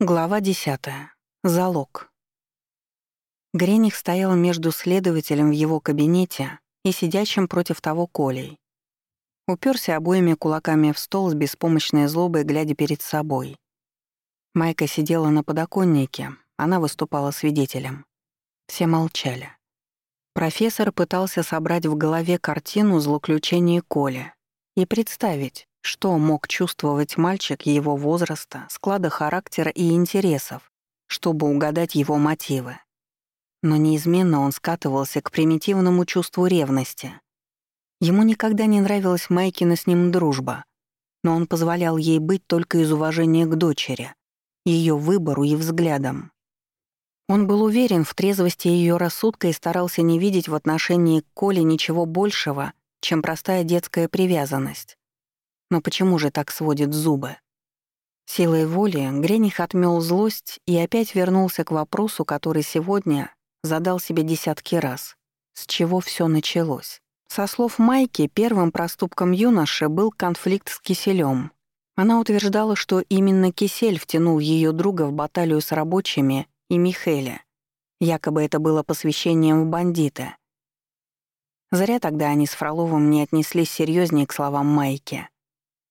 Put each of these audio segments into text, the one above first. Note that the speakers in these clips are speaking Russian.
Глава 10. Залог. Грених стоял между следователем в его кабинете и сидящим против того Колей. Уперся обоими кулаками в стол с беспомощной злобой, глядя перед собой. Майка сидела на подоконнике, она выступала свидетелем. Все молчали. Профессор пытался собрать в голове картину злоключения Коли и представить, что мог чувствовать мальчик его возраста, склада характера и интересов, чтобы угадать его мотивы? Но неизменно он скатывался к примитивному чувству ревности. Ему никогда не нравилась Майкина с ним дружба, но он позволял ей быть только из уважения к дочери, ее выбору и взглядам. Он был уверен в трезвости ее рассудка и старался не видеть в отношении к Коле ничего большего, чем простая детская привязанность. Но почему же так сводит зубы? Силой воли Грених отмёл злость и опять вернулся к вопросу, который сегодня задал себе десятки раз. С чего все началось? Со слов Майки, первым проступком юноши был конфликт с Киселем. Она утверждала, что именно Кисель втянул ее друга в баталию с рабочими и Михеля. Якобы это было посвящением в бандиты. Зря тогда они с Фроловым не отнеслись серьезнее к словам Майки.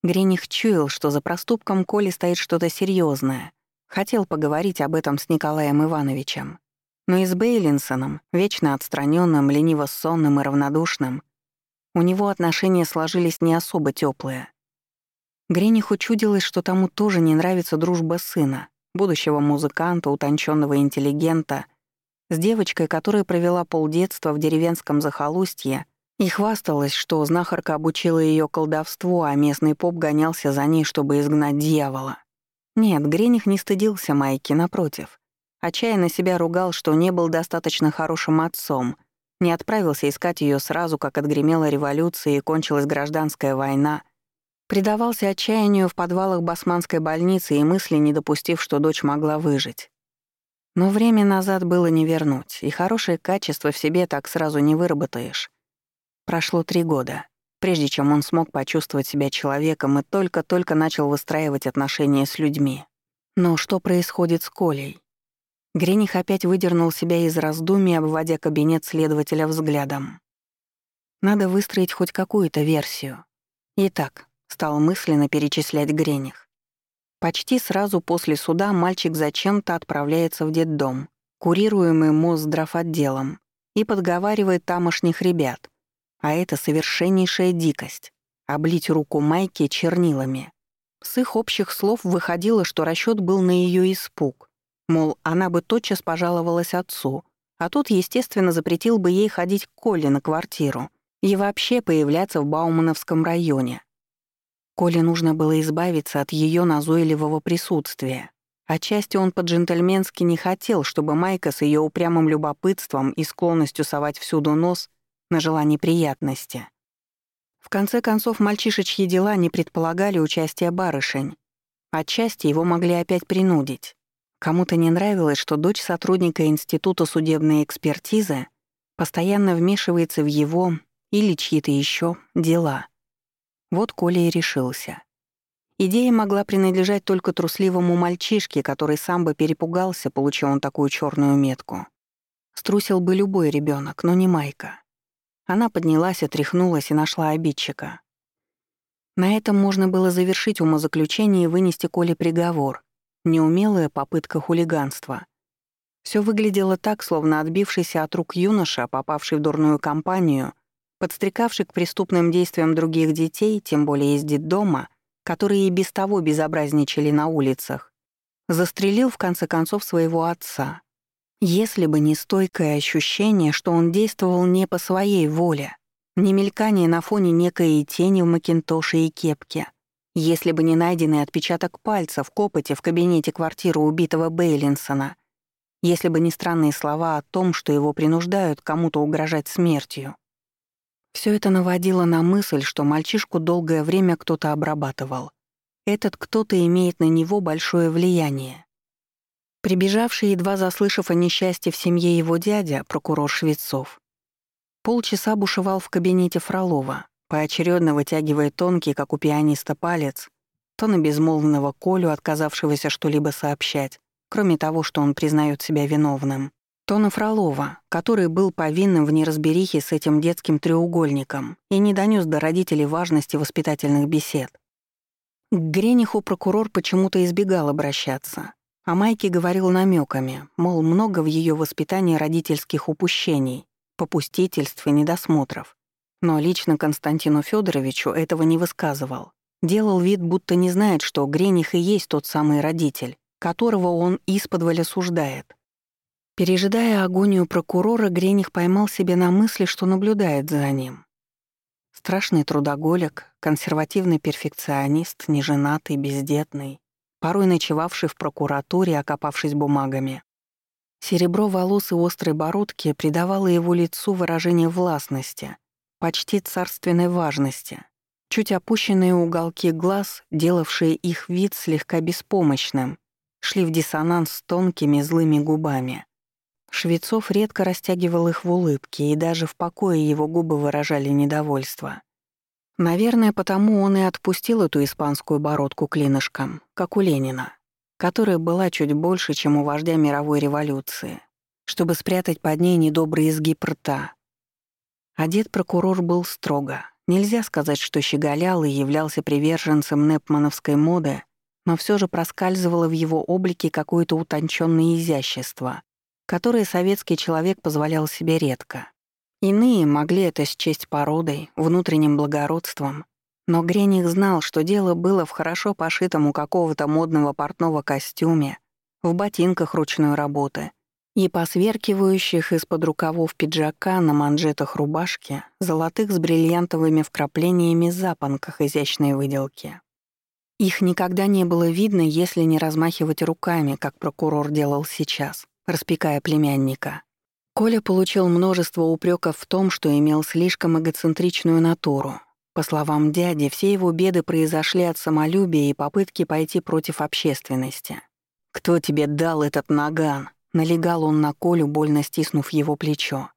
Грених чуял, что за проступком Коли стоит что-то серьезное. Хотел поговорить об этом с Николаем Ивановичем. Но и с Бейлинсоном, вечно отстраненным, лениво-сонным и равнодушным, у него отношения сложились не особо теплые. Грениху чудилось, что тому тоже не нравится дружба сына, будущего музыканта, утонченного интеллигента, с девочкой, которая провела полдетства в деревенском захолустье и хвасталась, что знахарка обучила ее колдовству, а местный поп гонялся за ней, чтобы изгнать дьявола. Нет, Грених не стыдился Майки, напротив. Отчаянно себя ругал, что не был достаточно хорошим отцом, не отправился искать ее сразу, как отгремела революция и кончилась гражданская война, предавался отчаянию в подвалах басманской больницы и мысли, не допустив, что дочь могла выжить. Но время назад было не вернуть, и хорошее качество в себе так сразу не выработаешь. Прошло три года, прежде чем он смог почувствовать себя человеком и только-только начал выстраивать отношения с людьми. Но что происходит с Колей? Грених опять выдернул себя из раздумий, обводя кабинет следователя взглядом. Надо выстроить хоть какую-то версию. Итак, стал мысленно перечислять Грених. Почти сразу после суда мальчик зачем-то отправляется в детдом, курируемый Мосздравотделом, и подговаривает тамошних ребят — а это совершеннейшая дикость — облить руку Майки чернилами. С их общих слов выходило, что расчет был на ее испуг. Мол, она бы тотчас пожаловалась отцу, а тот, естественно, запретил бы ей ходить к Коле на квартиру и вообще появляться в Баумановском районе. Коле нужно было избавиться от ее назойливого присутствия. Отчасти он по-джентльменски не хотел, чтобы Майка с ее упрямым любопытством и склонностью совать всюду нос нажила неприятности. В конце концов, мальчишечьи дела не предполагали участия барышень. Отчасти его могли опять принудить. Кому-то не нравилось, что дочь сотрудника Института судебной экспертизы постоянно вмешивается в его или чьи-то еще дела. Вот Коля и решился. Идея могла принадлежать только трусливому мальчишке, который сам бы перепугался, получив он такую черную метку. Струсил бы любой ребенок, но не Майка. Она поднялась, отряхнулась и нашла обидчика. На этом можно было завершить умозаключение и вынести Коле приговор. Неумелая попытка хулиганства. Все выглядело так, словно отбившийся от рук юноша, попавший в дурную компанию, подстрекавший к преступным действиям других детей, тем более из детдома, которые и без того безобразничали на улицах, застрелил в конце концов своего отца. Если бы не стойкое ощущение, что он действовал не по своей воле, не мелькание на фоне некой тени в макинтоше и кепке, если бы не найденный отпечаток пальца в копоте в кабинете квартиры убитого Бейлинсона, если бы не странные слова о том, что его принуждают кому-то угрожать смертью. Все это наводило на мысль, что мальчишку долгое время кто-то обрабатывал. Этот кто-то имеет на него большое влияние. Прибежавший, едва заслышав о несчастье в семье его дядя, прокурор Швецов, полчаса бушевал в кабинете Фролова, поочередно вытягивая тонкий, как у пианиста, палец то на безмолвного Колю, отказавшегося что-либо сообщать, кроме того, что он признает себя виновным, то на Фролова, который был повинным в неразберихе с этим детским треугольником и не донес до родителей важности воспитательных бесед. К Грениху прокурор почему-то избегал обращаться, а Майке говорил намеками, мол, много в ее воспитании родительских упущений, попустительств и недосмотров. Но лично Константину Федоровичу этого не высказывал. Делал вид, будто не знает, что Грених и есть тот самый родитель, которого он исподволь осуждает. Пережидая агонию прокурора, Грених поймал себе на мысли, что наблюдает за ним. Страшный трудоголик, консервативный перфекционист, неженатый, бездетный, порой ночевавший в прокуратуре, окопавшись бумагами. Серебро волос и острой бородки придавало его лицу выражение властности, почти царственной важности. Чуть опущенные уголки глаз, делавшие их вид слегка беспомощным, шли в диссонанс с тонкими злыми губами. Швецов редко растягивал их в улыбке, и даже в покое его губы выражали недовольство. Наверное, потому он и отпустил эту испанскую бородку клинышком, как у Ленина, которая была чуть больше, чем у вождя мировой революции, чтобы спрятать под ней недобрый изгиб рта. Одет прокурор был строго. Нельзя сказать, что щеголял и являлся приверженцем непмановской моды, но все же проскальзывало в его облике какое-то утонченное изящество, которые советский человек позволял себе редко. Иные могли это счесть породой, внутренним благородством, но Грених знал, что дело было в хорошо пошитом у какого-то модного портного костюме, в ботинках ручной работы и посверкивающих из-под рукавов пиджака на манжетах рубашки, золотых с бриллиантовыми вкраплениями запонках изящной выделки. Их никогда не было видно, если не размахивать руками, как прокурор делал сейчас распекая племянника. Коля получил множество упреков в том, что имел слишком эгоцентричную натуру. По словам дяди, все его беды произошли от самолюбия и попытки пойти против общественности. «Кто тебе дал этот наган?» — налегал он на Колю, больно стиснув его плечо.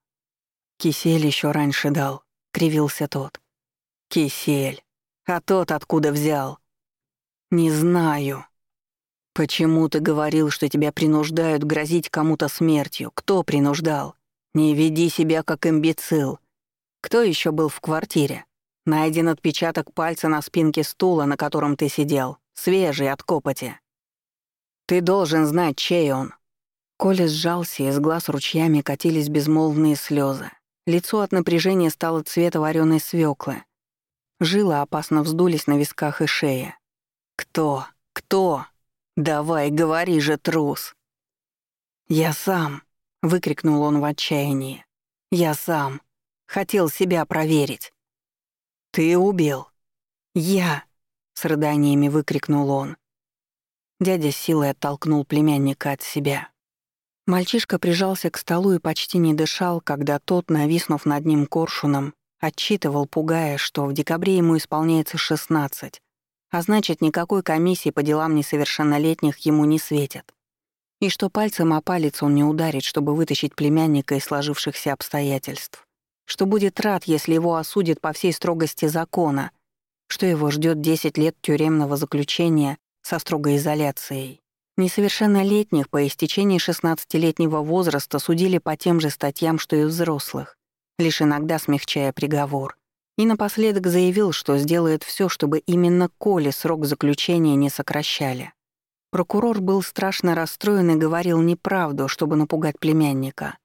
«Кисель еще раньше дал», — кривился тот. «Кисель. А тот откуда взял?» «Не знаю», «Почему ты говорил, что тебя принуждают грозить кому-то смертью? Кто принуждал? Не веди себя как имбецил. Кто еще был в квартире? Найден отпечаток пальца на спинке стула, на котором ты сидел, свежий от копоти. Ты должен знать, чей он». Коля сжался, из глаз ручьями катились безмолвные слезы. Лицо от напряжения стало цвета вареной свеклы. Жилы опасно вздулись на висках и шее. «Кто? Кто?» «Давай, говори же, трус!» «Я сам!» — выкрикнул он в отчаянии. «Я сам! Хотел себя проверить!» «Ты убил!» «Я!» — с рыданиями выкрикнул он. Дядя силой оттолкнул племянника от себя. Мальчишка прижался к столу и почти не дышал, когда тот, нависнув над ним коршуном, отчитывал, пугая, что в декабре ему исполняется шестнадцать, а значит, никакой комиссии по делам несовершеннолетних ему не светит. И что пальцем о палец он не ударит, чтобы вытащить племянника из сложившихся обстоятельств. Что будет рад, если его осудят по всей строгости закона, что его ждет 10 лет тюремного заключения со строгой изоляцией. Несовершеннолетних по истечении 16-летнего возраста судили по тем же статьям, что и взрослых, лишь иногда смягчая приговор. И напоследок заявил, что сделает все, чтобы именно Коле срок заключения не сокращали. Прокурор был страшно расстроен и говорил неправду, чтобы напугать племянника.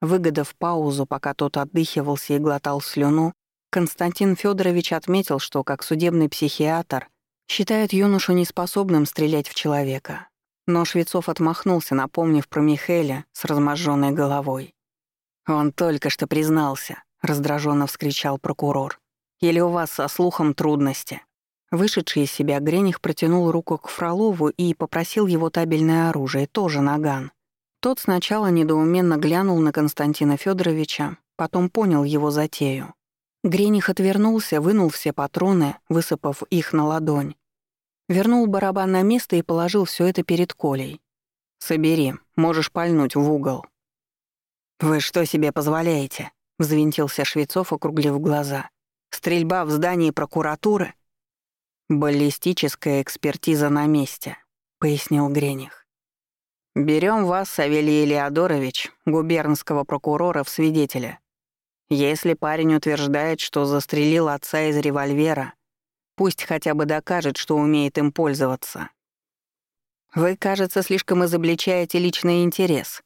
Выгодав паузу, пока тот отдыхивался и глотал слюну, Константин Федорович отметил, что как судебный психиатр считает юношу неспособным стрелять в человека. Но Швецов отмахнулся, напомнив про Михеля с разможженной головой. Он только что признался. — раздраженно вскричал прокурор. «Или у вас со слухом трудности?» Вышедший из себя Грених протянул руку к Фролову и попросил его табельное оружие, тоже наган. Тот сначала недоуменно глянул на Константина Федоровича, потом понял его затею. Грених отвернулся, вынул все патроны, высыпав их на ладонь. Вернул барабан на место и положил все это перед Колей. «Собери, можешь пальнуть в угол». «Вы что себе позволяете?» — взвинтился Швецов, округлив глаза. «Стрельба в здании прокуратуры?» «Баллистическая экспертиза на месте», — пояснил Грених. Берем вас, Савелий Леодорович, губернского прокурора, в свидетеля. Если парень утверждает, что застрелил отца из револьвера, пусть хотя бы докажет, что умеет им пользоваться. Вы, кажется, слишком изобличаете личный интерес.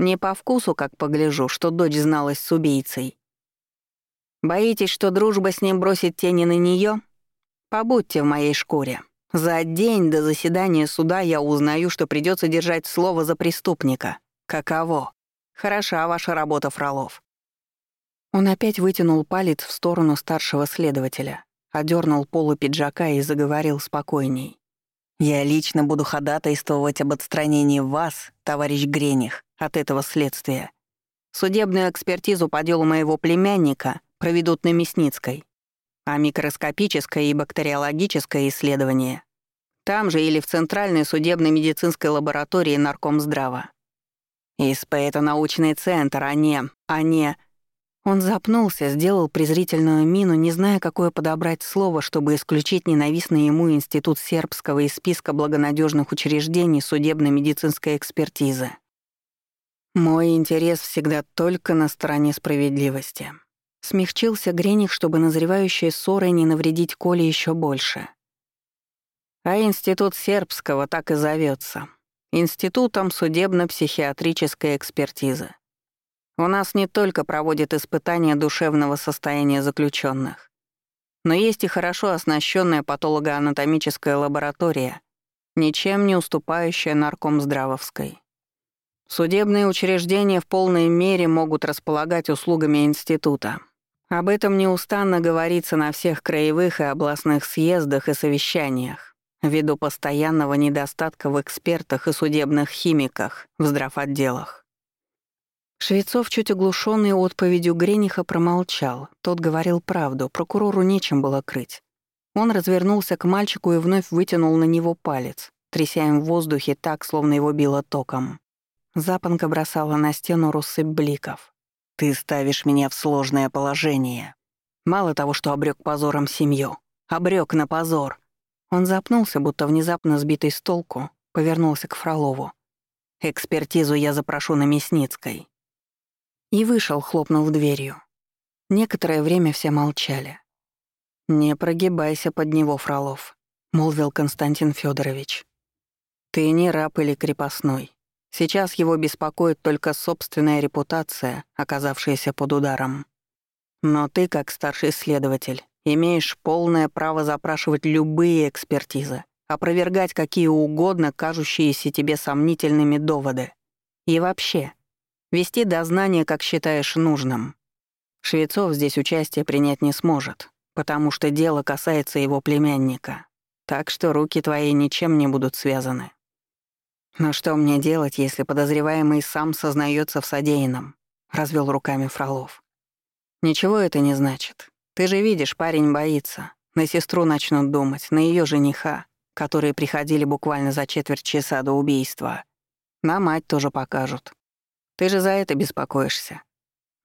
Не по вкусу, как погляжу, что дочь зналась с убийцей. Боитесь, что дружба с ним бросит тени на нее? Побудьте в моей шкуре. За день до заседания суда я узнаю, что придется держать слово за преступника. Каково? Хороша ваша работа, Фролов. Он опять вытянул палец в сторону старшего следователя, одернул полу пиджака и заговорил спокойней. «Я лично буду ходатайствовать об отстранении вас, товарищ Грених, от этого следствия. Судебную экспертизу по делу моего племянника проведут на Мясницкой а микроскопическое и бактериологическое исследование там же или в Центральной судебной медицинской лаборатории Наркомздрава. ИСП — это научный центр, а не... а не... Он запнулся, сделал презрительную мину, не зная, какое подобрать слово, чтобы исключить ненавистный ему институт сербского из списка благонадежных учреждений судебно-медицинской экспертизы. Мой интерес всегда только на стороне справедливости. Смягчился Грених, чтобы назревающие ссоры не навредить Коле еще больше. А институт сербского так и зовется. Институтом судебно-психиатрической экспертизы. У нас не только проводят испытания душевного состояния заключенных, но есть и хорошо оснащенная патологоанатомическая лаборатория, ничем не уступающая наркомздравовской. Судебные учреждения в полной мере могут располагать услугами института, об этом неустанно говорится на всех краевых и областных съездах и совещаниях, ввиду постоянного недостатка в экспертах и судебных химиках в здравотделах. Швецов, чуть оглушенный отповедью Грениха, промолчал. Тот говорил правду, прокурору нечем было крыть. Он развернулся к мальчику и вновь вытянул на него палец, тряся им в воздухе так, словно его било током. Запонка бросала на стену россыпь бликов. Ты ставишь меня в сложное положение. Мало того, что обрек позором семью, обрек на позор. Он запнулся, будто внезапно сбитый с толку, повернулся к Фролову. Экспертизу я запрошу на Мясницкой. И вышел, хлопнув дверью. Некоторое время все молчали. «Не прогибайся под него, Фролов», — молвил Константин Федорович. «Ты не раб или крепостной. Сейчас его беспокоит только собственная репутация, оказавшаяся под ударом. Но ты, как старший следователь, имеешь полное право запрашивать любые экспертизы, опровергать какие угодно кажущиеся тебе сомнительными доводы. И вообще, вести дознание, как считаешь нужным. Швецов здесь участие принять не сможет, потому что дело касается его племянника. Так что руки твои ничем не будут связаны. «Но что мне делать, если подозреваемый сам сознается в содеянном?» — развел руками Фролов. «Ничего это не значит. Ты же видишь, парень боится. На сестру начнут думать, на ее жениха, которые приходили буквально за четверть часа до убийства. На мать тоже покажут. Ты же за это беспокоишься».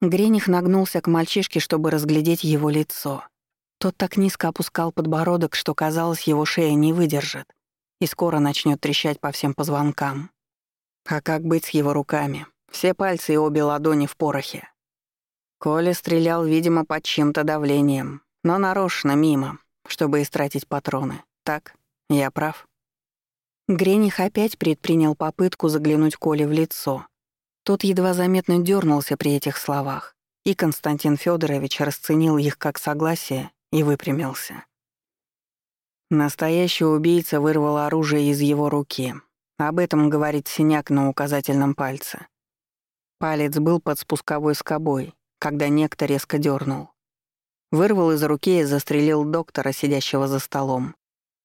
Грених нагнулся к мальчишке, чтобы разглядеть его лицо. Тот так низко опускал подбородок, что, казалось, его шея не выдержит и скоро начнет трещать по всем позвонкам. А как быть с его руками? Все пальцы и обе ладони в порохе. Коля стрелял, видимо, под чем-то давлением, но нарочно, мимо, чтобы истратить патроны. Так, я прав. Грених опять предпринял попытку заглянуть Коле в лицо. Тот едва заметно дернулся при этих словах, и Константин Федорович расценил их как согласие и выпрямился. Настоящий убийца вырвал оружие из его руки. Об этом говорит синяк на указательном пальце. Палец был под спусковой скобой, когда некто резко дернул. Вырвал из руки и застрелил доктора, сидящего за столом.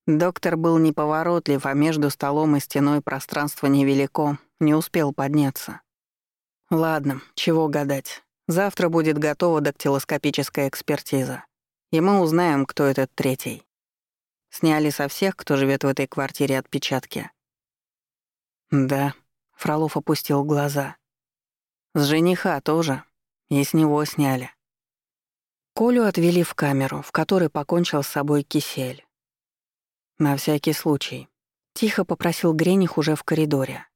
Доктор был неповоротлив, а между столом и стеной пространство невелико, не успел подняться. Ладно, чего гадать. Завтра будет готова дактилоскопическая экспертиза, и мы узнаем, кто этот третий. Сняли со всех, кто живет в этой квартире, отпечатки. Да, Фролов опустил глаза. С жениха тоже. И с него сняли. Колю отвели в камеру, в которой покончил с собой кисель. На всякий случай. Тихо попросил Грених уже в коридоре.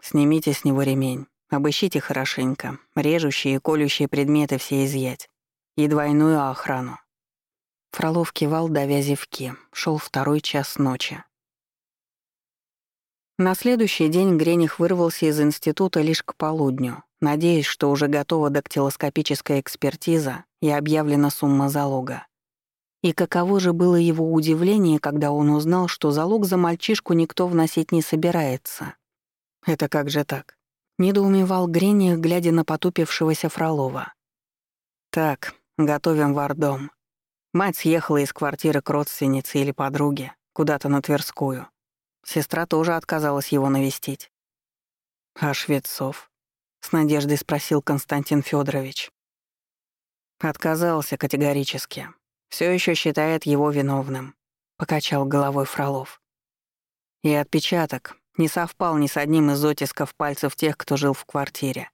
Снимите с него ремень, обыщите хорошенько, режущие и колющие предметы все изъять. И двойную охрану. Фролов кивал, давя зевки. Шел второй час ночи. На следующий день Грених вырвался из института лишь к полудню, надеясь, что уже готова дактилоскопическая экспертиза и объявлена сумма залога. И каково же было его удивление, когда он узнал, что залог за мальчишку никто вносить не собирается. «Это как же так?» — недоумевал Грених, глядя на потупившегося Фролова. «Так, готовим вардом. Мать съехала из квартиры к родственнице или подруге, куда-то на Тверскую. Сестра тоже отказалась его навестить. «А Швецов?» — с надеждой спросил Константин Федорович. Отказался категорически. Все еще считает его виновным», — покачал головой Фролов. И отпечаток не совпал ни с одним из оттисков пальцев тех, кто жил в квартире.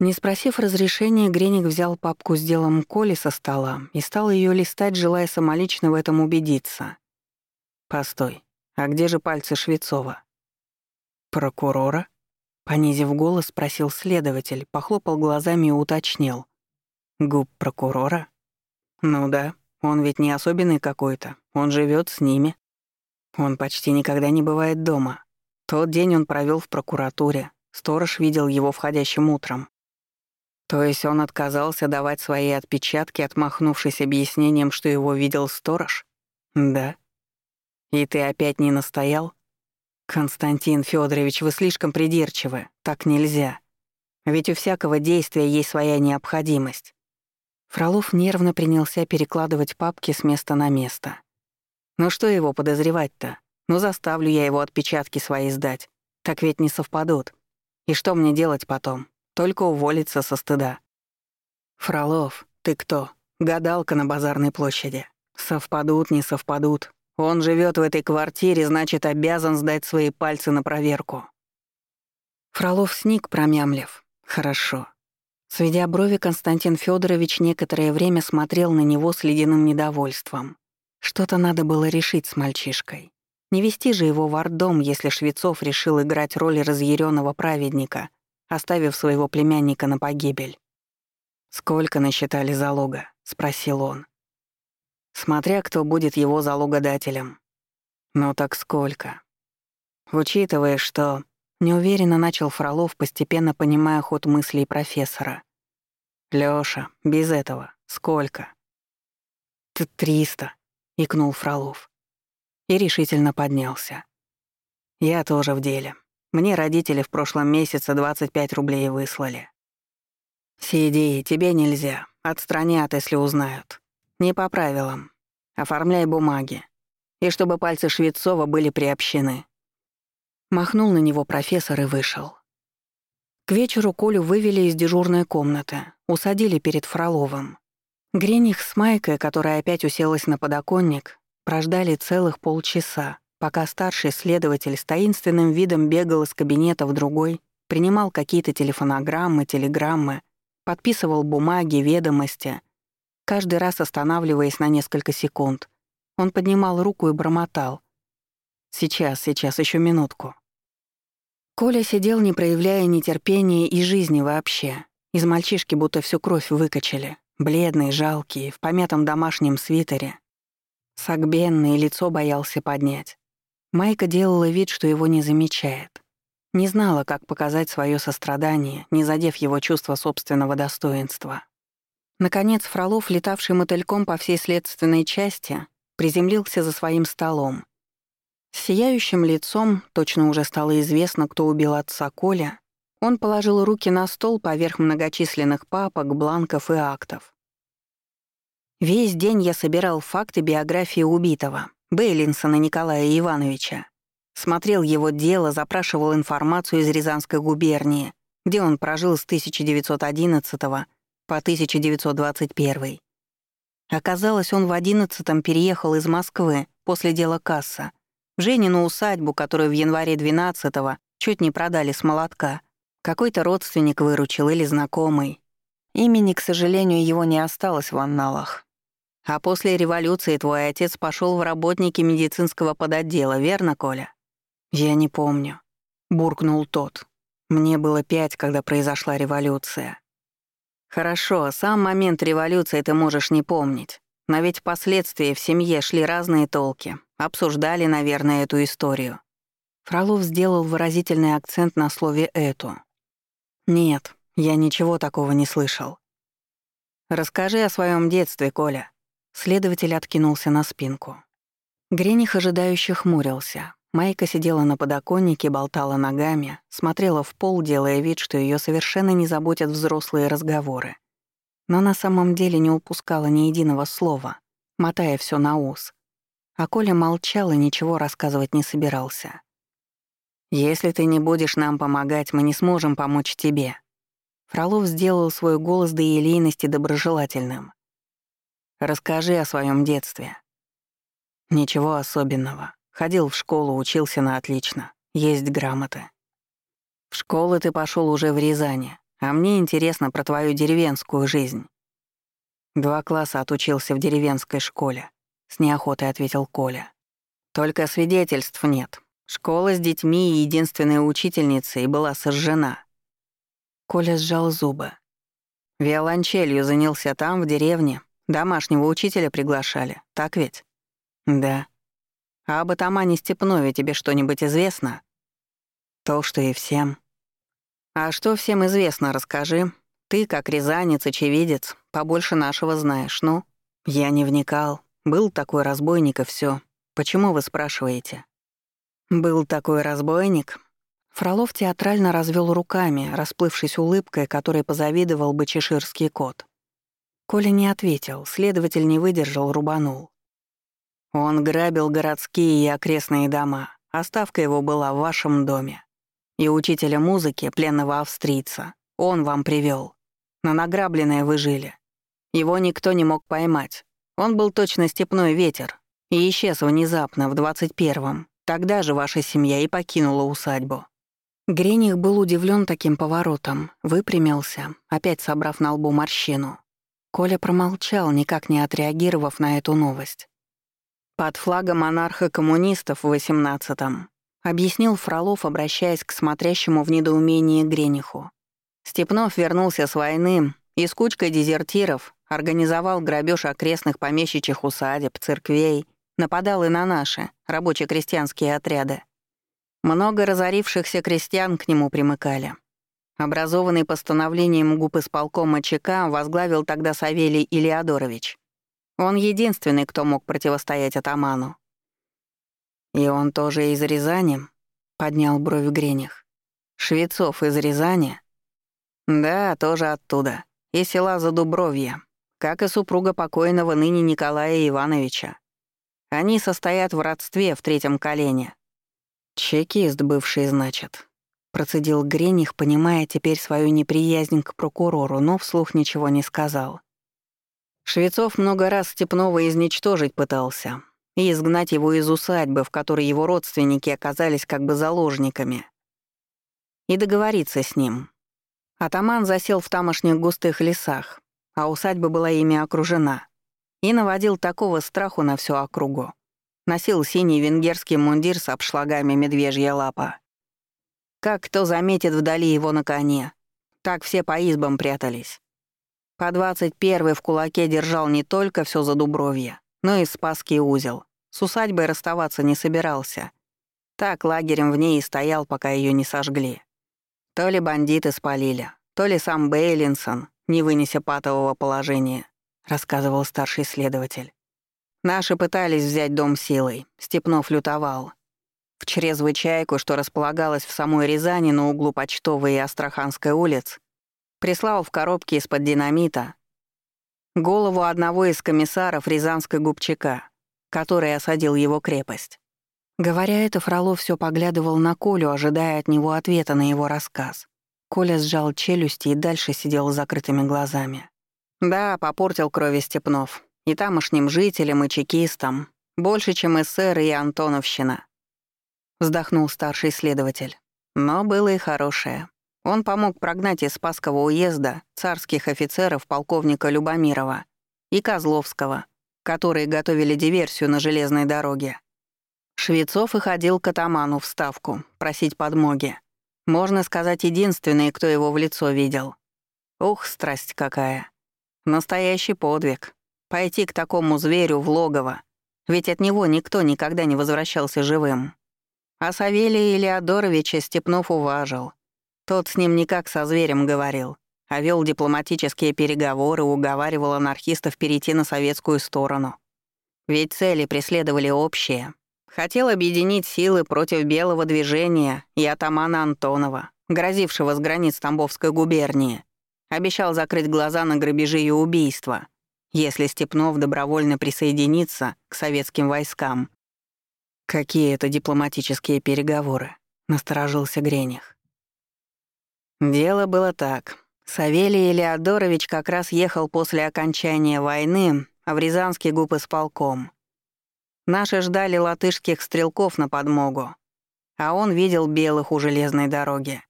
Не спросив разрешения, Греник взял папку с делом Коли со стола и стал ее листать, желая самолично в этом убедиться. «Постой, а где же пальцы Швецова?» «Прокурора?» Понизив голос, спросил следователь, похлопал глазами и уточнил. «Губ прокурора?» «Ну да, он ведь не особенный какой-то, он живет с ними. Он почти никогда не бывает дома. Тот день он провел в прокуратуре, сторож видел его входящим утром. То есть он отказался давать свои отпечатки, отмахнувшись объяснением, что его видел сторож? Да. И ты опять не настоял? Константин Федорович, вы слишком придирчивы. Так нельзя. Ведь у всякого действия есть своя необходимость. Фролов нервно принялся перекладывать папки с места на место. Ну что его подозревать-то? Ну заставлю я его отпечатки свои сдать. Так ведь не совпадут. И что мне делать потом? Только уволиться со стыда. Фролов, ты кто? Гадалка на базарной площади. Совпадут, не совпадут. Он живет в этой квартире, значит, обязан сдать свои пальцы на проверку. Фролов сник, промямлив. Хорошо. Сведя брови, Константин Федорович некоторое время смотрел на него с ледяным недовольством. Что-то надо было решить с мальчишкой. Не вести же его в ардом, если Швецов решил играть роль разъяренного праведника, оставив своего племянника на погибель. «Сколько насчитали залога?» — спросил он. «Смотря кто будет его залогодателем». «Ну так сколько?» Учитывая, что... Неуверенно начал Фролов, постепенно понимая ход мыслей профессора. «Лёша, без этого. Сколько?» «Т «Триста», — икнул Фролов. И решительно поднялся. «Я тоже в деле. Мне родители в прошлом месяце 25 рублей выслали. Сиди, тебе нельзя. Отстранят, если узнают. Не по правилам. Оформляй бумаги. И чтобы пальцы Швецова были приобщены. Махнул на него профессор и вышел. К вечеру Колю вывели из дежурной комнаты, усадили перед Фроловым. Грених с Майкой, которая опять уселась на подоконник, прождали целых полчаса, пока старший следователь с таинственным видом бегал из кабинета в другой, принимал какие-то телефонограммы, телеграммы, подписывал бумаги, ведомости, каждый раз останавливаясь на несколько секунд. Он поднимал руку и бормотал. «Сейчас, сейчас, еще минутку». Коля сидел, не проявляя нетерпения и жизни вообще. Из мальчишки будто всю кровь выкачали. Бледный, жалкий, в помятом домашнем свитере. Сагбенный, лицо боялся поднять. Майка делала вид, что его не замечает. Не знала, как показать свое сострадание, не задев его чувство собственного достоинства. Наконец Фролов, летавший мотыльком по всей следственной части, приземлился за своим столом. С сияющим лицом, точно уже стало известно, кто убил отца Коля, он положил руки на стол поверх многочисленных папок, бланков и актов. Весь день я собирал факты биографии убитого, Бейлинсона Николая Ивановича. Смотрел его дело, запрашивал информацию из Рязанской губернии, где он прожил с 1911 по 1921. Оказалось, он в 11-м переехал из Москвы после дела Касса в Женину усадьбу, которую в январе 12-го чуть не продали с молотка. Какой-то родственник выручил или знакомый. Имени, к сожалению, его не осталось в анналах. А после революции твой отец пошел в работники медицинского подотдела, верно, Коля? Я не помню, буркнул тот. Мне было пять, когда произошла революция. Хорошо, сам момент революции ты можешь не помнить. Но ведь впоследствии в семье шли разные толки. Обсуждали, наверное, эту историю. Фролов сделал выразительный акцент на слове «эту». «Нет, я ничего такого не слышал». «Расскажи о своем детстве, Коля». Следователь откинулся на спинку. Грених ожидающий хмурился. Майка сидела на подоконнике, болтала ногами, смотрела в пол, делая вид, что ее совершенно не заботят взрослые разговоры. Но на самом деле не упускала ни единого слова, мотая все на ус. А Коля молчал и ничего рассказывать не собирался. «Если ты не будешь нам помогать, мы не сможем помочь тебе». Фролов сделал свой голос до елейности доброжелательным. «Расскажи о своем детстве». «Ничего особенного. Ходил в школу, учился на отлично. Есть грамоты. В школу ты пошел уже в Рязани, а мне интересно про твою деревенскую жизнь. Два класса отучился в деревенской школе, с неохотой ответил Коля. Только свидетельств нет. Школа с детьми и единственной учительницей была сожжена. Коля сжал зубы. Виолончелью занялся там, в деревне. Домашнего учителя приглашали, так ведь? Да. А об атамане Степнове тебе что-нибудь известно? То, что и всем. А что всем известно, расскажи. Ты, как рязанец, очевидец, побольше нашего знаешь, ну? Я не вникал. Был такой разбойник и все. Почему вы спрашиваете? Был такой разбойник. Фролов театрально развел руками, расплывшись улыбкой, которой позавидовал бы чеширский кот. Коля не ответил, следователь не выдержал, рубанул. Он грабил городские и окрестные дома. Оставка его была в вашем доме. И учителя музыки, пленного австрийца, он вам привел. На награбленное вы жили. Его никто не мог поймать. Он был точно степной ветер и исчез внезапно в двадцать первом. Тогда же ваша семья и покинула усадьбу. Грених был удивлен таким поворотом, выпрямился, опять собрав на лбу морщину. Коля промолчал, никак не отреагировав на эту новость. Под флагом монарха-коммунистов в 18-м, объяснил Фролов, обращаясь к смотрящему в недоумении Грениху. Степнов вернулся с войны и с кучкой дезертиров организовал грабеж окрестных помещичьих усадеб, церквей, нападал и на наши, рабоче-крестьянские отряды. Много разорившихся крестьян к нему примыкали. Образованный постановлением губ исполкома ЧК возглавил тогда Савелий Илиадорович. Он единственный, кто мог противостоять атаману. «И он тоже из Рязани?» — поднял бровь Грених. «Швецов из Рязани?» «Да, тоже оттуда. И села Задубровье, как и супруга покойного ныне Николая Ивановича. Они состоят в родстве в третьем колене. Чекист бывший, значит», — процедил Грених, понимая теперь свою неприязнь к прокурору, но вслух ничего не сказал. Швецов много раз Степнова изничтожить пытался и изгнать его из усадьбы, в которой его родственники оказались как бы заложниками. И договориться с ним. Атаман засел в тамошних густых лесах, а усадьба была ими окружена, и наводил такого страху на всю округу. Носил синий венгерский мундир с обшлагами медвежья лапа. Как кто заметит вдали его на коне, так все по избам прятались. По двадцать первый в кулаке держал не только все за Дубровье, но и Спасский узел. С усадьбой расставаться не собирался. Так лагерем в ней и стоял, пока ее не сожгли. То ли бандиты спалили, то ли сам Бейлинсон, не вынеся патового положения, рассказывал старший следователь. Наши пытались взять дом силой, Степнов лютовал. В чрезвычайку, что располагалась в самой Рязани на углу Почтовой и Астраханской улиц, Прислал в коробке из-под динамита голову одного из комиссаров Рязанской губчака, который осадил его крепость. Говоря это, Фролов все поглядывал на Колю, ожидая от него ответа на его рассказ. Коля сжал челюсти и дальше сидел с закрытыми глазами. Да, попортил крови Степнов. И тамошним жителям, и чекистам. Больше, чем эсеры и Антоновщина. Вздохнул старший следователь. Но было и хорошее. Он помог прогнать из Спасского уезда царских офицеров полковника Любомирова и Козловского, которые готовили диверсию на железной дороге. Швецов и ходил к атаману в Ставку, просить подмоги. Можно сказать, единственный, кто его в лицо видел. Ух, страсть какая. Настоящий подвиг. Пойти к такому зверю в логово. Ведь от него никто никогда не возвращался живым. А Савелия Илеодоровича Степнов уважил. Тот с ним не как со зверем говорил, а вел дипломатические переговоры, уговаривал анархистов перейти на советскую сторону. Ведь цели преследовали общие. Хотел объединить силы против белого движения и атамана Антонова, грозившего с границ Тамбовской губернии. Обещал закрыть глаза на грабежи и убийства, если Степнов добровольно присоединится к советским войскам. «Какие это дипломатические переговоры?» — насторожился Грених. Дело было так. Савелий Леодорович как раз ехал после окончания войны в Рязанский губ исполком. Наши ждали латышских стрелков на подмогу, а он видел белых у железной дороги.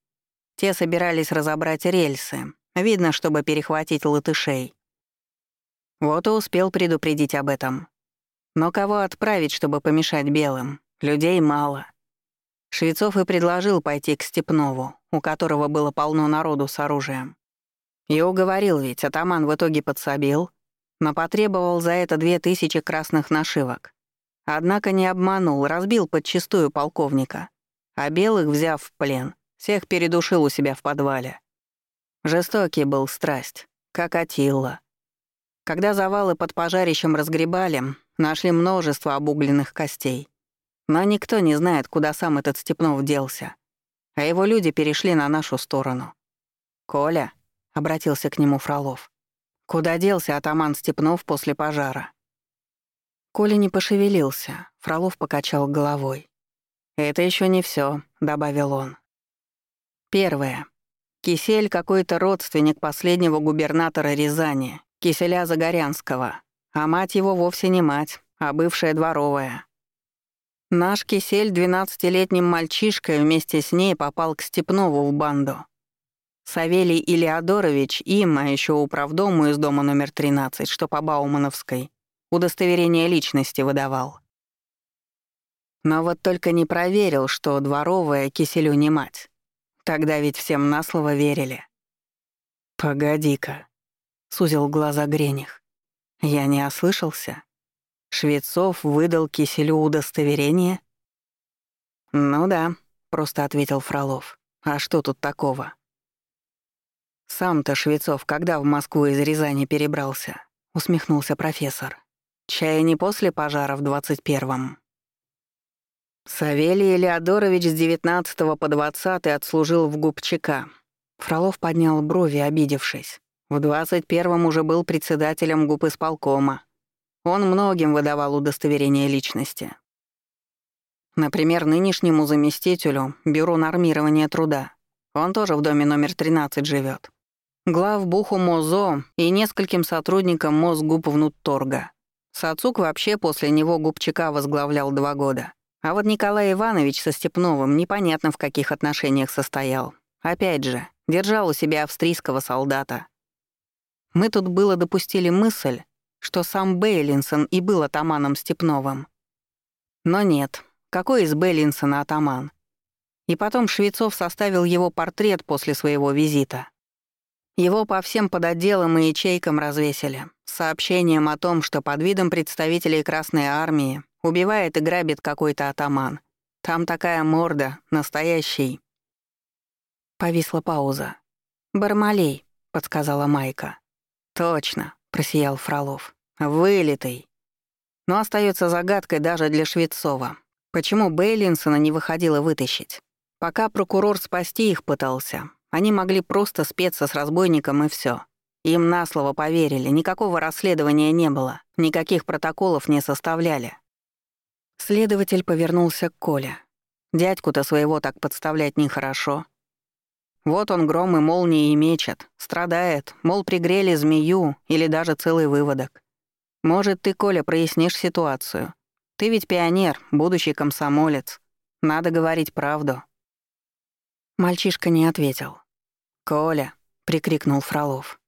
Те собирались разобрать рельсы, видно, чтобы перехватить латышей. Вот и успел предупредить об этом. Но кого отправить, чтобы помешать белым? Людей мало. Швецов и предложил пойти к Степнову, у которого было полно народу с оружием. И уговорил ведь, атаман в итоге подсобил, но потребовал за это две тысячи красных нашивок. Однако не обманул, разбил подчистую полковника, а белых, взяв в плен, всех передушил у себя в подвале. Жестокий был страсть, как Атилла. Когда завалы под пожарищем разгребали, нашли множество обугленных костей. Но никто не знает, куда сам этот Степнов делся. А его люди перешли на нашу сторону. «Коля», — обратился к нему Фролов, — «куда делся атаман Степнов после пожара?» Коля не пошевелился, Фролов покачал головой. «Это еще не все, добавил он. «Первое. Кисель — какой-то родственник последнего губернатора Рязани, Киселя Загорянского, а мать его вовсе не мать, а бывшая дворовая. Наш Кисель двенадцатилетним мальчишкой вместе с ней попал к Степнову в банду. Савелий Илиадорович им, а еще управдому из дома номер 13, что по Баумановской, удостоверение личности выдавал. Но вот только не проверил, что дворовая Киселю не мать. Тогда ведь всем на слово верили. «Погоди-ка», — сузил глаза Грених. «Я не ослышался? Швецов выдал Киселю удостоверение?» «Ну да», — просто ответил Фролов. «А что тут такого?» «Сам-то Швецов когда в Москву из Рязани перебрался?» — усмехнулся профессор. «Чай не после пожара в двадцать первом?» Савелий Леодорович с 19 по 20 отслужил в Губчака. Фролов поднял брови, обидевшись. В 21-м уже был председателем ГУП исполкома. Он многим выдавал удостоверение личности. Например, нынешнему заместителю Бюро нормирования труда. Он тоже в доме номер 13 живет. Главбуху МОЗО и нескольким сотрудникам Мосгуп внутторга. Сацук вообще после него губчака возглавлял два года. А вот Николай Иванович со Степновым непонятно в каких отношениях состоял. Опять же, держал у себя австрийского солдата. Мы тут было допустили мысль, что сам Бейлинсон и был атаманом Степновым. Но нет, какой из Бейлинсона атаман? И потом Швецов составил его портрет после своего визита. Его по всем подотделам и ячейкам развесили, с сообщением о том, что под видом представителей Красной Армии убивает и грабит какой-то атаман. Там такая морда, настоящий. Повисла пауза. «Бармалей», — подсказала Майка. «Точно», — просиял Фролов. «Вылитый». Но остается загадкой даже для Швецова. Почему Бейлинсона не выходило вытащить? Пока прокурор спасти их пытался, они могли просто спеться с разбойником и все. Им на слово поверили, никакого расследования не было, никаких протоколов не составляли. Следователь повернулся к Коле. Дядьку-то своего так подставлять нехорошо. Вот он гром и молнии мечет, страдает, мол, пригрели змею или даже целый выводок. Может, ты, Коля, прояснишь ситуацию. Ты ведь пионер, будущий комсомолец. Надо говорить правду». Мальчишка не ответил. «Коля», — прикрикнул Фролов.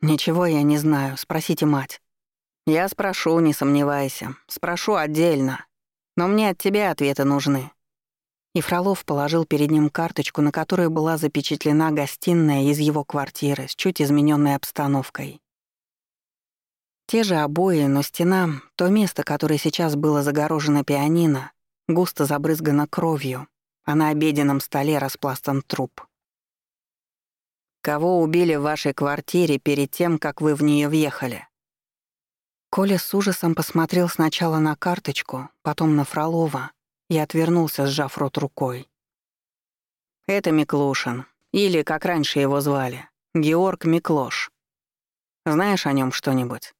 «Ничего я не знаю, спросите мать». «Я спрошу, не сомневайся. Спрошу отдельно. Но мне от тебя ответы нужны». И Фролов положил перед ним карточку, на которой была запечатлена гостиная из его квартиры с чуть измененной обстановкой. Те же обои, но стена, то место, которое сейчас было загорожено пианино, густо забрызгано кровью, а на обеденном столе распластан труп. «Кого убили в вашей квартире перед тем, как вы в нее въехали?» Коля с ужасом посмотрел сначала на карточку, потом на Фролова и отвернулся, сжав рот рукой. «Это Миклушин, или, как раньше его звали, Георг Миклош. Знаешь о нем что-нибудь?»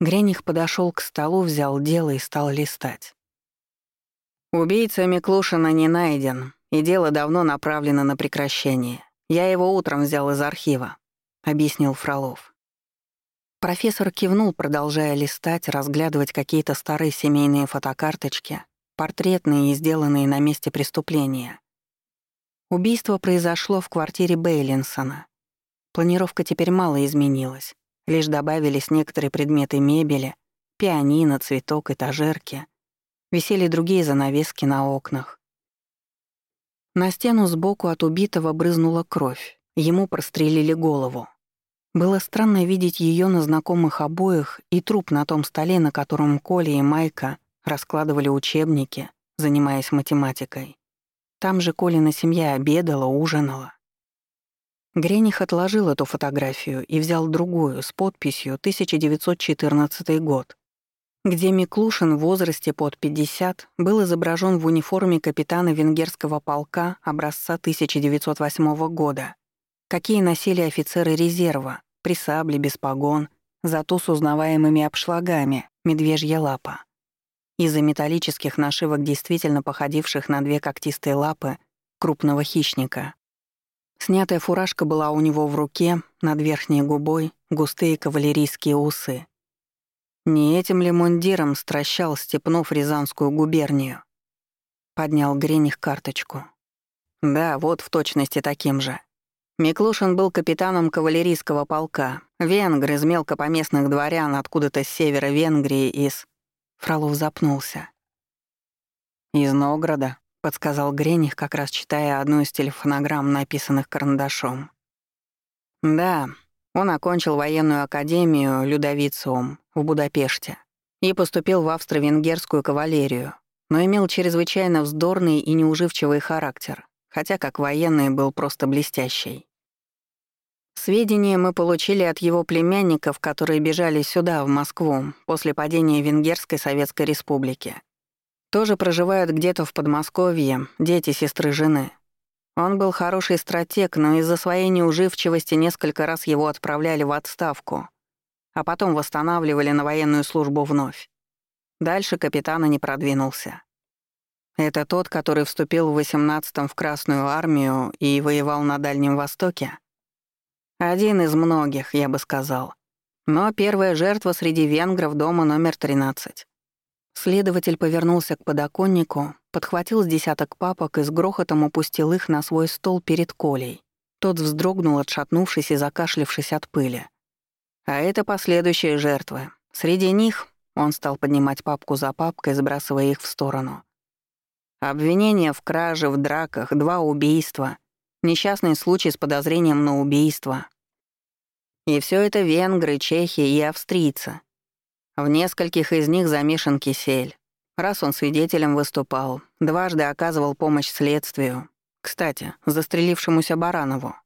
Грених подошел к столу, взял дело и стал листать. «Убийца Миклушина не найден, и дело давно направлено на прекращение. Я его утром взял из архива», — объяснил Фролов. Профессор кивнул, продолжая листать, разглядывать какие-то старые семейные фотокарточки, портретные и сделанные на месте преступления. Убийство произошло в квартире Бейлинсона. Планировка теперь мало изменилась. Лишь добавились некоторые предметы мебели, пианино, цветок, этажерки. Висели другие занавески на окнах. На стену сбоку от убитого брызнула кровь. Ему прострелили голову. Было странно видеть ее на знакомых обоях и труп на том столе, на котором Коля и Майка раскладывали учебники, занимаясь математикой. Там же Колина семья обедала, ужинала. Грених отложил эту фотографию и взял другую с подписью 1914 год, где Миклушин в возрасте под 50 был изображен в униформе капитана венгерского полка образца 1908 года, какие носили офицеры резерва, при сабле, без погон, зато с узнаваемыми обшлагами, медвежья лапа. Из-за металлических нашивок, действительно походивших на две когтистые лапы крупного хищника, Снятая фуражка была у него в руке, над верхней губой густые кавалерийские усы. Не этим ли мундиром стращал Степнов Рязанскую губернию? Поднял Грених карточку. Да, вот в точности таким же. Миклушин был капитаном кавалерийского полка, венгр из мелкопоместных дворян откуда-то с севера Венгрии из... Фролов запнулся. Из Новгорода, — подсказал Грених, как раз читая одну из телефонограмм, написанных карандашом. «Да, он окончил военную академию Людовициум в Будапеште и поступил в австро-венгерскую кавалерию, но имел чрезвычайно вздорный и неуживчивый характер, хотя как военный был просто блестящий. Сведения мы получили от его племянников, которые бежали сюда, в Москву, после падения Венгерской Советской Республики. Тоже проживают где-то в Подмосковье, дети сестры жены. Он был хороший стратег, но из-за своей неуживчивости несколько раз его отправляли в отставку, а потом восстанавливали на военную службу вновь. Дальше капитана не продвинулся. Это тот, который вступил в 18-м в Красную армию и воевал на Дальнем Востоке? Один из многих, я бы сказал. Но первая жертва среди венгров дома номер 13. Следователь повернулся к подоконнику, подхватил с десяток папок и с грохотом упустил их на свой стол перед Колей. Тот вздрогнул, отшатнувшись и закашлившись от пыли. А это последующие жертвы. Среди них он стал поднимать папку за папкой, сбрасывая их в сторону. Обвинения в краже, в драках, два убийства, несчастный случай с подозрением на убийство. И все это венгры, чехи и австрийцы. В нескольких из них замешан кисель. Раз он свидетелем выступал, дважды оказывал помощь следствию. Кстати, застрелившемуся Баранову.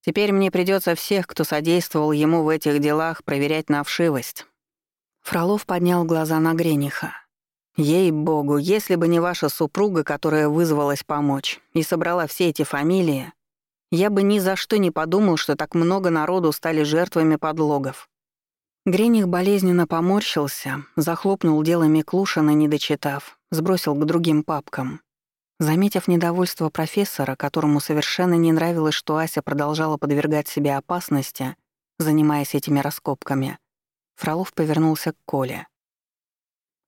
Теперь мне придется всех, кто содействовал ему в этих делах, проверять на вшивость. Фролов поднял глаза на Грениха. «Ей-богу, если бы не ваша супруга, которая вызвалась помочь и собрала все эти фамилии, я бы ни за что не подумал, что так много народу стали жертвами подлогов. Грених болезненно поморщился, захлопнул дело Миклушина, не дочитав, сбросил к другим папкам. Заметив недовольство профессора, которому совершенно не нравилось, что Ася продолжала подвергать себя опасности, занимаясь этими раскопками, Фролов повернулся к Коле.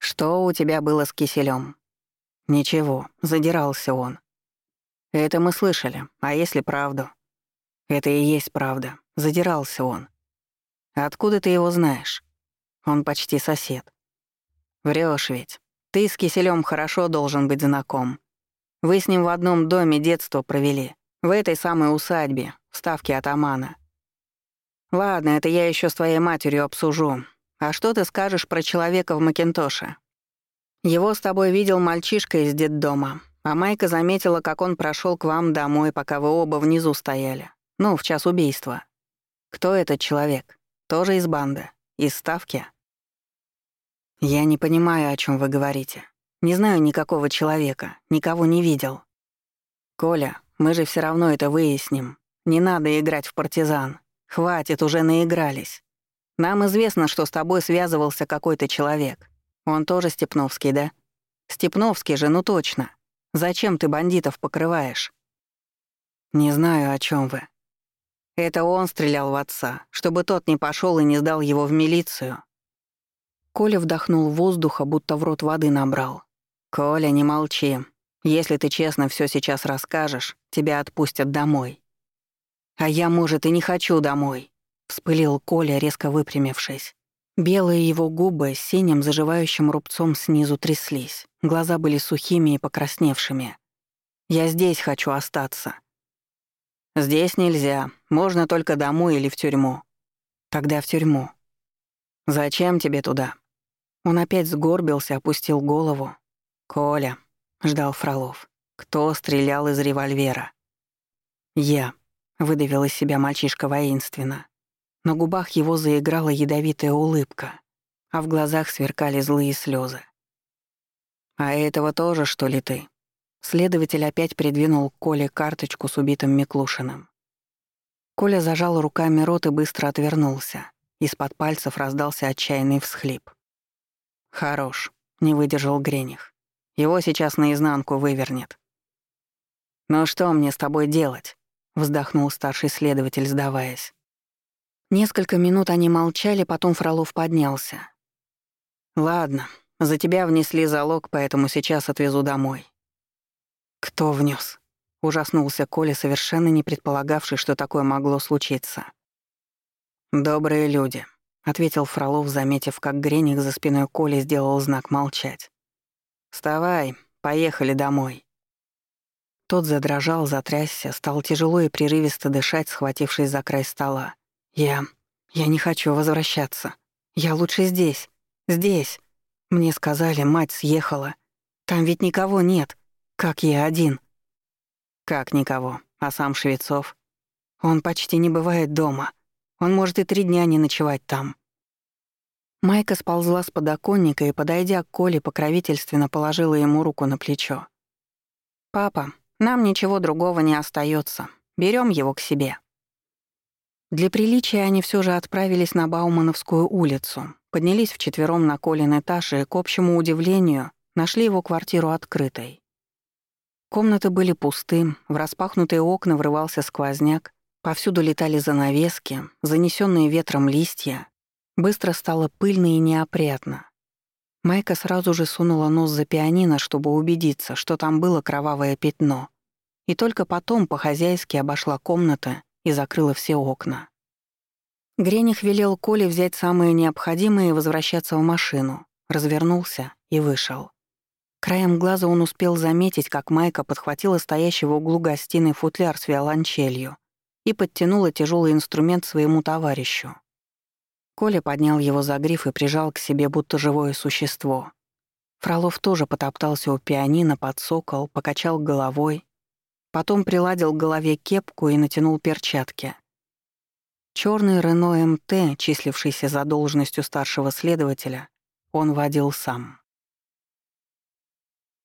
«Что у тебя было с киселем? «Ничего», — задирался он. «Это мы слышали, а если правду?» «Это и есть правда», — задирался он. «Откуда ты его знаешь?» Он почти сосед. Врешь ведь. Ты с Киселем хорошо должен быть знаком. Вы с ним в одном доме детство провели. В этой самой усадьбе, в ставке атамана. Ладно, это я еще с твоей матерью обсужу. А что ты скажешь про человека в Макинтоше? Его с тобой видел мальчишка из детдома, а Майка заметила, как он прошел к вам домой, пока вы оба внизу стояли. Ну, в час убийства. Кто этот человек? Тоже из банды? Из ставки? Я не понимаю, о чем вы говорите. Не знаю никакого человека, никого не видел. Коля, мы же все равно это выясним. Не надо играть в партизан. Хватит, уже наигрались. Нам известно, что с тобой связывался какой-то человек. Он тоже Степновский, да? Степновский же, ну точно. Зачем ты бандитов покрываешь? Не знаю, о чем вы. Это он стрелял в отца, чтобы тот не пошел и не сдал его в милицию. Коля вдохнул воздуха, будто в рот воды набрал. «Коля, не молчи. Если ты честно все сейчас расскажешь, тебя отпустят домой». «А я, может, и не хочу домой», — вспылил Коля, резко выпрямившись. Белые его губы с синим заживающим рубцом снизу тряслись, глаза были сухими и покрасневшими. «Я здесь хочу остаться». «Здесь нельзя, можно только домой или в тюрьму». «Тогда в тюрьму». «Зачем тебе туда?» Он опять сгорбился, опустил голову. «Коля», — ждал Фролов, — «кто стрелял из револьвера?» «Я», — выдавил из себя мальчишка воинственно. На губах его заиграла ядовитая улыбка, а в глазах сверкали злые слезы. «А этого тоже, что ли, ты?» Следователь опять придвинул к Коле карточку с убитым Миклушиным. Коля зажал руками рот и быстро отвернулся. Из-под пальцев раздался отчаянный всхлип. «Хорош», — не выдержал Грених. «Его сейчас наизнанку вывернет». «Ну что мне с тобой делать?» — вздохнул старший следователь, сдаваясь. Несколько минут они молчали, потом Фролов поднялся. «Ладно, за тебя внесли залог, поэтому сейчас отвезу домой». «Кто внес? ужаснулся Коля, совершенно не предполагавший, что такое могло случиться. «Добрые люди», — ответил Фролов, заметив, как Греник за спиной Коли сделал знак молчать. «Вставай, поехали домой». Тот задрожал, затрясся, стал тяжело и прерывисто дышать, схватившись за край стола. Я... я не хочу возвращаться. Я лучше здесь. Здесь. Мне сказали, мать съехала. Там ведь никого нет. Как я один? Как никого? А сам Швецов? Он почти не бывает дома. Он может и три дня не ночевать там. Майка сползла с подоконника и, подойдя к Коле, покровительственно положила ему руку на плечо. «Папа, нам ничего другого не остается. Берем его к себе». Для приличия они все же отправились на Баумановскую улицу, поднялись вчетвером на Колин этаж и, к общему удивлению, нашли его квартиру открытой. Комнаты были пусты, в распахнутые окна врывался сквозняк, повсюду летали занавески, занесенные ветром листья. Быстро стало пыльно и неопрятно. Майка сразу же сунула нос за пианино, чтобы убедиться, что там было кровавое пятно. И только потом по-хозяйски обошла комнаты и закрыла все окна. Грених велел Коле взять самое необходимое и возвращаться в машину, развернулся и вышел. Краем глаза он успел заметить, как Майка подхватила стоящий в углу гостиной футляр с виолончелью и подтянула тяжелый инструмент своему товарищу. Коля поднял его за гриф и прижал к себе будто живое существо. Фролов тоже потоптался у пианино, подсокол, покачал головой, Потом приладил к голове кепку и натянул перчатки. Чёрный Рено МТ, числившийся за должностью старшего следователя, он водил сам.